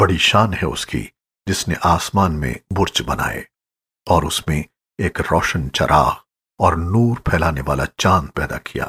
بڑی شان ہے اس کی جس نے آسمان میں برج بنائے اور اس میں ایک روشن چراغ اور نور پھیلانے والا چاند پیدا کیا۔